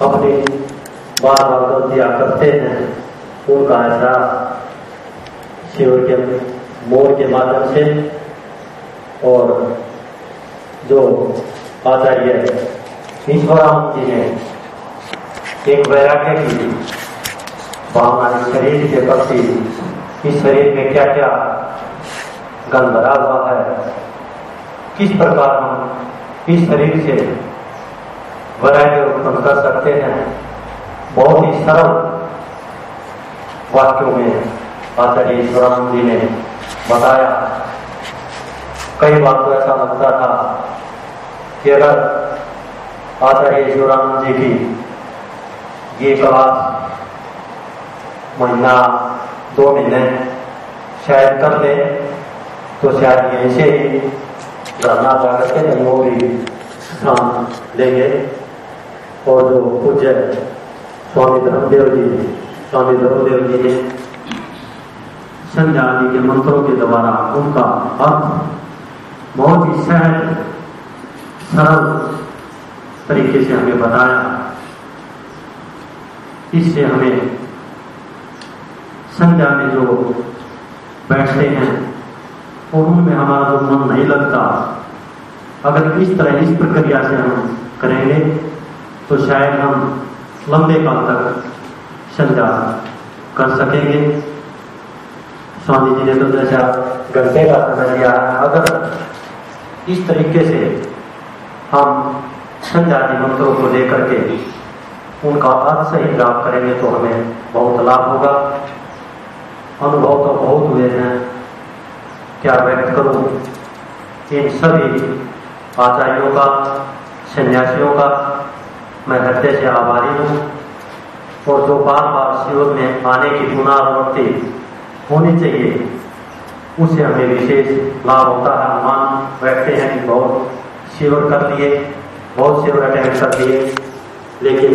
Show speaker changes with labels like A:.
A: अपनी बार बार दिया करते हैं। उनका एहसास शिविर के मोर के माध्यम से और जो आचार्य ईश्वराम जी ने एक वैराग्य की इस शरीर के प्रति इस शरीर में क्या क्या गंध भरा हुआ है, किस प्रकार हम इस शरीर से उत्पन्न कर सकते हैं। बहुत ही सरल वाक्यों में आचार्य ईश्वरानंद जी ने बताया। कई बार तो ऐसा लगता था कि अगर आचार्य ईश्वरानंद जी की ये क्लास महीना, दो महीने शायद कर ले तो शायद यहीं से ही धरना जाकर के नहीं भी लेंगे। और जो पूज्य स्वामी धर्मदेव जी स्वामी धर्मदेव जी ने संध्या आदि के मंत्रों के द्वारा उनका अर्थ बहुत ही सहज सरल तरीके से हमें बताया इससे हमें संध्या में जो बैठते हैं और उनमें हमारा जो मन नहीं लगता अगर इस तरह इस प्रक्रिया से हम करेंगे तो शायद हम लंबे काल तक संध्या कर सकेंगे। स्वामी जी ने तो जैसा घंटे का समय दिया अगर इस तरीके से हम संध्यादि मंत्रों को लेकर के उनका अर्थ सही लाभ करेंगे तो हमें बहुत लाभ होगा। अनुभव तो बहुत हुए हैं। क्या व्यक्त करूँ? इन सभी आचार्यों का, सन्यासियों का मैं हृदय से आभारी हूँ और जो बार बार शिविर में आने की पुनरावृत्ति होनी चाहिए। उससे हमें विशेष लाभ होता है। मान बैठते हैं कि बहुत शिविर कर लिए, बहुत शिविर अटेंड कर लिए, लेकिन